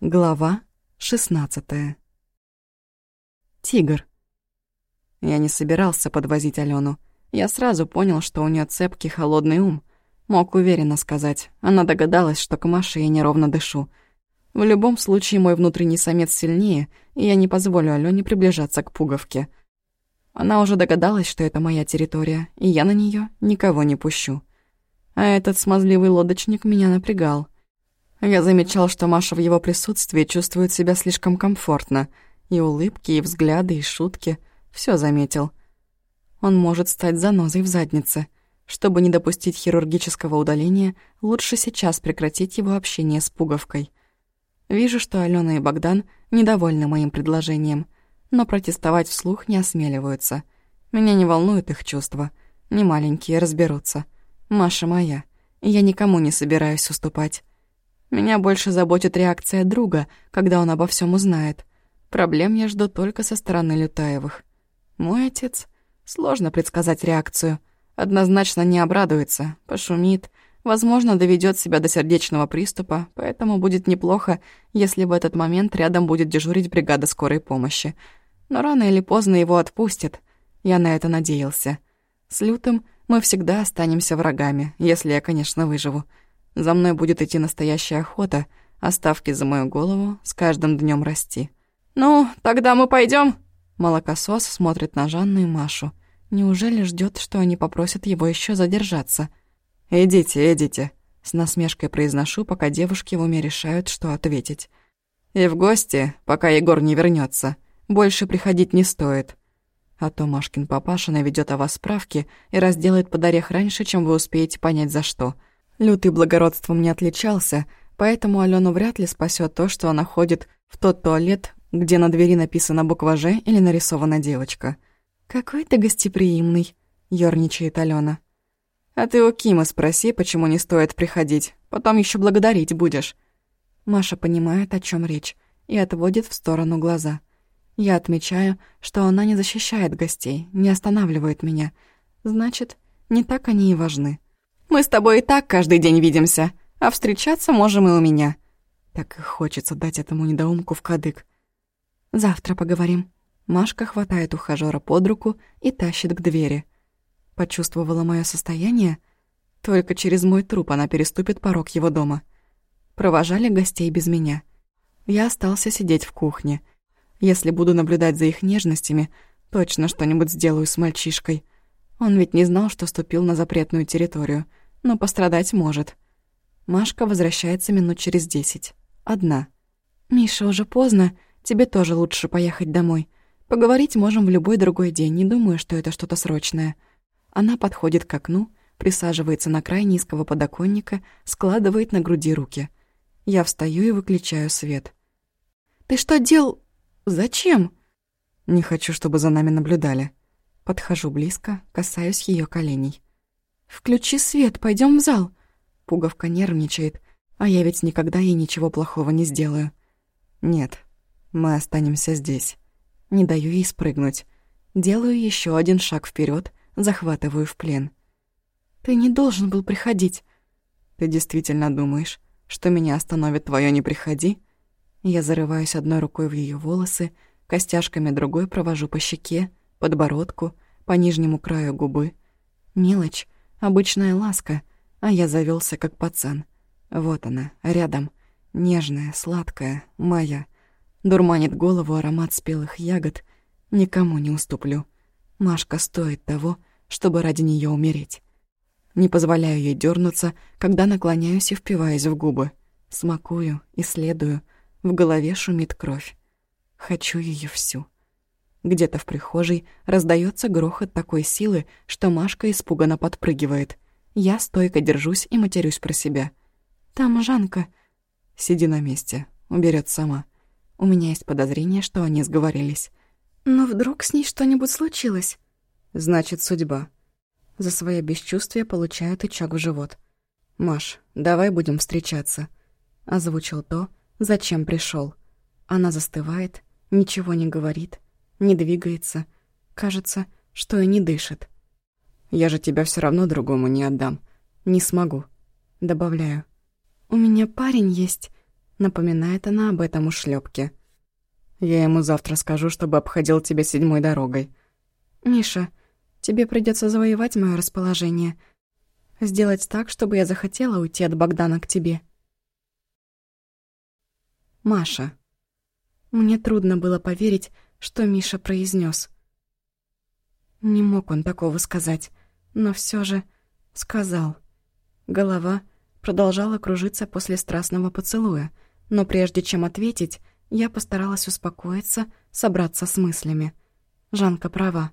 Глава 16 Тигр. Я не собирался подвозить Алену. Я сразу понял, что у нее цепкий холодный ум. Мог уверенно сказать. Она догадалась, что к Маше я неровно дышу. В любом случае мой внутренний самец сильнее, и я не позволю Алене приближаться к пуговке. Она уже догадалась, что это моя территория, и я на нее никого не пущу. А этот смазливый лодочник меня напрягал — я замечал, что Маша в его присутствии чувствует себя слишком комфортно. И улыбки, и взгляды, и шутки. Все заметил. Он может стать занозой в заднице. Чтобы не допустить хирургического удаления, лучше сейчас прекратить его общение с пуговкой. Вижу, что Алена и Богдан недовольны моим предложением, но протестовать вслух не осмеливаются. Меня не волнуют их чувства. Не маленькие разберутся. Маша моя, я никому не собираюсь уступать. Меня больше заботит реакция друга, когда он обо всем узнает. Проблем я жду только со стороны Лютаевых. Мой отец? Сложно предсказать реакцию. Однозначно не обрадуется, пошумит, возможно, доведет себя до сердечного приступа, поэтому будет неплохо, если в этот момент рядом будет дежурить бригада скорой помощи. Но рано или поздно его отпустят. Я на это надеялся. С Лютым мы всегда останемся врагами, если я, конечно, выживу. За мной будет идти настоящая охота, а ставки за мою голову с каждым днем расти. «Ну, тогда мы пойдем. Молокосос смотрит на Жанну и Машу. Неужели ждет, что они попросят его еще задержаться? «Идите, идите», — с насмешкой произношу, пока девушки в уме решают, что ответить. «И в гости, пока Егор не вернется, больше приходить не стоит. А то Машкин папаша наведет о вас справки и разделает под орех раньше, чем вы успеете понять, за что». Лютый благородством не отличался, поэтому Алену вряд ли спасет то, что она ходит в тот туалет, где на двери написана буква «Ж» или нарисована девочка. «Какой ты гостеприимный», — ёрничает Алена. «А ты у Кима спроси, почему не стоит приходить. Потом еще благодарить будешь». Маша понимает, о чем речь, и отводит в сторону глаза. Я отмечаю, что она не защищает гостей, не останавливает меня. Значит, не так они и важны. Мы с тобой и так каждый день видимся, а встречаться можем и у меня». Так и хочется дать этому недоумку в кадык. «Завтра поговорим». Машка хватает ухажёра под руку и тащит к двери. Почувствовала мое состояние? Только через мой труп она переступит порог его дома. Провожали гостей без меня. Я остался сидеть в кухне. Если буду наблюдать за их нежностями, точно что-нибудь сделаю с мальчишкой. Он ведь не знал, что ступил на запретную территорию — но пострадать может. Машка возвращается минут через десять. Одна. «Миша, уже поздно. Тебе тоже лучше поехать домой. Поговорить можем в любой другой день, не думаю, что это что-то срочное». Она подходит к окну, присаживается на край низкого подоконника, складывает на груди руки. Я встаю и выключаю свет. «Ты что дел... Зачем?» «Не хочу, чтобы за нами наблюдали». Подхожу близко, касаюсь ее коленей. «Включи свет, пойдем в зал». Пуговка нервничает, а я ведь никогда ей ничего плохого не сделаю. «Нет, мы останемся здесь». Не даю ей спрыгнуть. Делаю еще один шаг вперед, захватываю в плен. «Ты не должен был приходить». «Ты действительно думаешь, что меня остановит твое «не приходи»?» Я зарываюсь одной рукой в ее волосы, костяшками другой провожу по щеке, подбородку, по нижнему краю губы. Мелочь, Обычная ласка, а я завелся как пацан. Вот она, рядом. Нежная, сладкая, моя. Дурманит голову аромат спелых ягод. Никому не уступлю. Машка стоит того, чтобы ради нее умереть. Не позволяю ей дернуться, когда наклоняюсь и впиваюсь в губы. Смакую, исследую. В голове шумит кровь. Хочу ее всю. Где-то в прихожей раздается грохот такой силы, что Машка испуганно подпрыгивает. Я стойко держусь и матерюсь про себя. «Там Жанка». «Сиди на месте, уберет сама». У меня есть подозрение, что они сговорились. «Но вдруг с ней что-нибудь случилось?» «Значит, судьба». За свое бесчувствие получаю тычок в живот. «Маш, давай будем встречаться». Озвучил то, зачем пришел. Она застывает, ничего не говорит, не двигается. Кажется, что и не дышит. «Я же тебя все равно другому не отдам. Не смогу». Добавляю. «У меня парень есть». Напоминает она об этом ушлепке. «Я ему завтра скажу, чтобы обходил тебя седьмой дорогой». «Миша, тебе придется завоевать мое расположение. Сделать так, чтобы я захотела уйти от Богдана к тебе». Маша. Мне трудно было поверить, что Миша произнес. Не мог он такого сказать, но все же сказал. Голова продолжала кружиться после страстного поцелуя, но прежде чем ответить, я постаралась успокоиться, собраться с мыслями. Жанка права.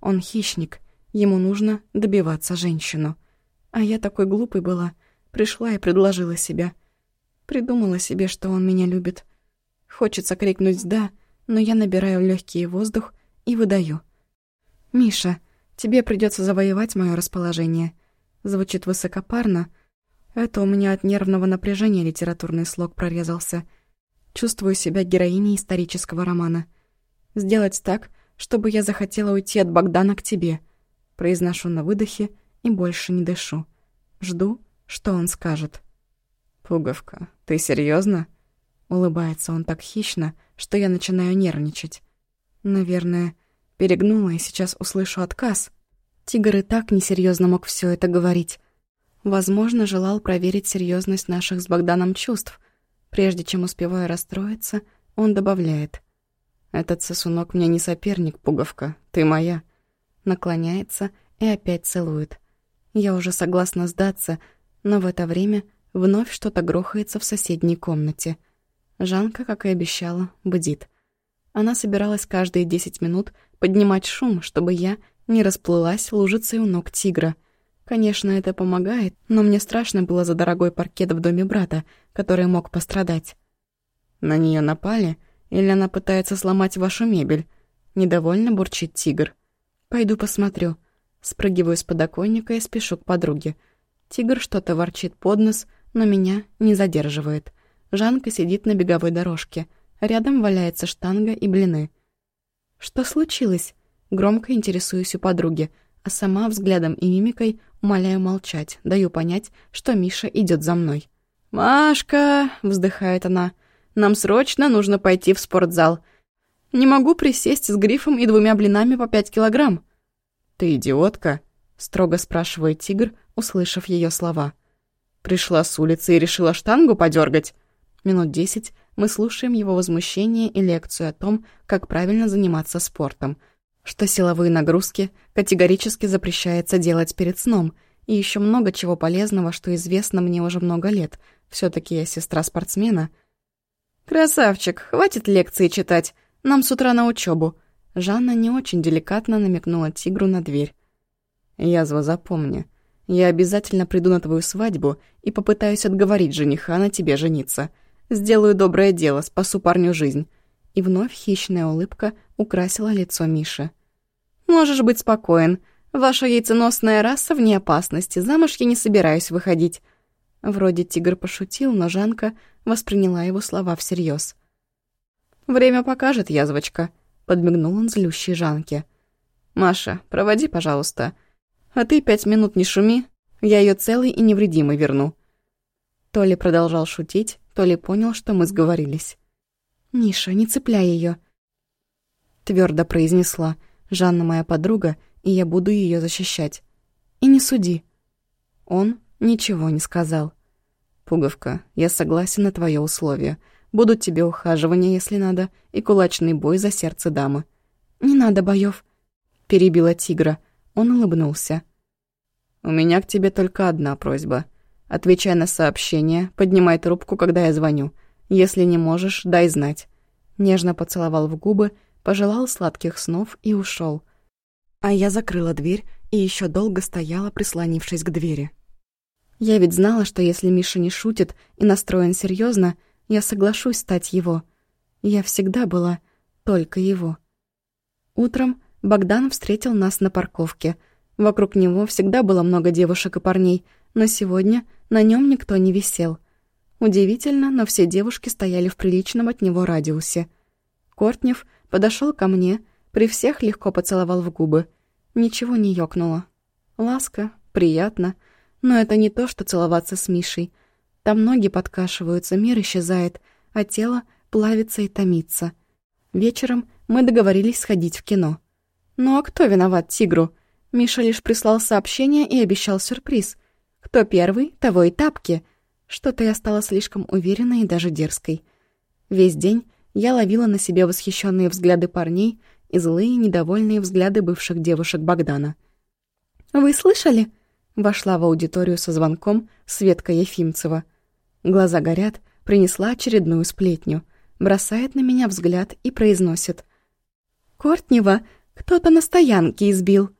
Он хищник, ему нужно добиваться женщину. А я такой глупой была, пришла и предложила себя. Придумала себе, что он меня любит. Хочется крикнуть «да», но я набираю легкий воздух и выдаю. «Миша, тебе придется завоевать мое расположение». Звучит высокопарно. Это у меня от нервного напряжения литературный слог прорезался. Чувствую себя героиней исторического романа. «Сделать так, чтобы я захотела уйти от Богдана к тебе». Произношу на выдохе и больше не дышу. Жду, что он скажет. «Пуговка, ты серьезно? Улыбается он так хищно, что я начинаю нервничать. Наверное, перегнула и сейчас услышу отказ. Тигр и так несерьезно мог все это говорить. Возможно, желал проверить серьезность наших с Богданом чувств. Прежде чем успеваю расстроиться, он добавляет. «Этот сосунок мне не соперник, пуговка, ты моя». Наклоняется и опять целует. Я уже согласна сдаться, но в это время вновь что-то грохается в соседней комнате — Жанка, как и обещала, бдит. Она собиралась каждые десять минут поднимать шум, чтобы я не расплылась лужицей у ног тигра. Конечно, это помогает, но мне страшно было за дорогой паркет в доме брата, который мог пострадать. На нее напали, или она пытается сломать вашу мебель? Недовольно бурчит тигр. Пойду посмотрю. Спрыгиваю с подоконника и спешу к подруге. Тигр что-то ворчит под нос, но меня не задерживает. Жанка сидит на беговой дорожке. Рядом валяется штанга и блины. «Что случилось?» Громко интересуюсь у подруги, а сама взглядом и мимикой умоляю молчать, даю понять, что Миша идет за мной. «Машка!» — вздыхает она. «Нам срочно нужно пойти в спортзал. Не могу присесть с грифом и двумя блинами по пять килограмм». «Ты идиотка?» — строго спрашивает тигр, услышав ее слова. «Пришла с улицы и решила штангу подергать. Минут десять мы слушаем его возмущение и лекцию о том, как правильно заниматься спортом, что силовые нагрузки категорически запрещается делать перед сном, и еще много чего полезного, что известно мне уже много лет. все таки я сестра спортсмена. «Красавчик, хватит лекции читать, нам с утра на учебу. Жанна не очень деликатно намекнула тигру на дверь. «Язва, запомни, я обязательно приду на твою свадьбу и попытаюсь отговорить жениха на тебе жениться». Сделаю доброе дело, спасу парню жизнь». И вновь хищная улыбка украсила лицо Миши. «Можешь быть спокоен. Ваша яйценосная раса вне опасности. Замуж я не собираюсь выходить». Вроде тигр пошутил, но Жанка восприняла его слова всерьез. «Время покажет, язвочка», — подмигнул он злющей Жанке. «Маша, проводи, пожалуйста. А ты пять минут не шуми, я ее целый и невредимый верну». Толи продолжал шутить, то ли понял, что мы сговорились. «Ниша, не цепляй ее, твердо произнесла. «Жанна моя подруга, и я буду ее защищать. И не суди». Он ничего не сказал. «Пуговка, я согласен на твое условие. Будут тебе ухаживания, если надо, и кулачный бой за сердце дамы». «Не надо боев, перебила тигра. Он улыбнулся. «У меня к тебе только одна просьба. Отвечай на сообщение, поднимай трубку, когда я звоню. Если не можешь, дай знать». Нежно поцеловал в губы, пожелал сладких снов и ушел. А я закрыла дверь и еще долго стояла, прислонившись к двери. Я ведь знала, что если Миша не шутит и настроен серьезно, я соглашусь стать его. Я всегда была только его. Утром Богдан встретил нас на парковке. Вокруг него всегда было много девушек и парней, но сегодня на нем никто не висел. Удивительно, но все девушки стояли в приличном от него радиусе. Кортнев подошел ко мне, при всех легко поцеловал в губы. Ничего не ёкнуло. Ласка, приятно, но это не то, что целоваться с Мишей. Там ноги подкашиваются, мир исчезает, а тело плавится и томится. Вечером мы договорились сходить в кино. Ну а кто виноват тигру? Миша лишь прислал сообщение и обещал сюрприз. Кто первый, того и тапки. Что-то я стала слишком уверенной и даже дерзкой. Весь день я ловила на себе восхищенные взгляды парней и злые, недовольные взгляды бывших девушек Богдана. «Вы слышали?» Вошла в аудиторию со звонком Светка Ефимцева. Глаза горят, принесла очередную сплетню. Бросает на меня взгляд и произносит. «Кортнева кто-то на стоянке избил».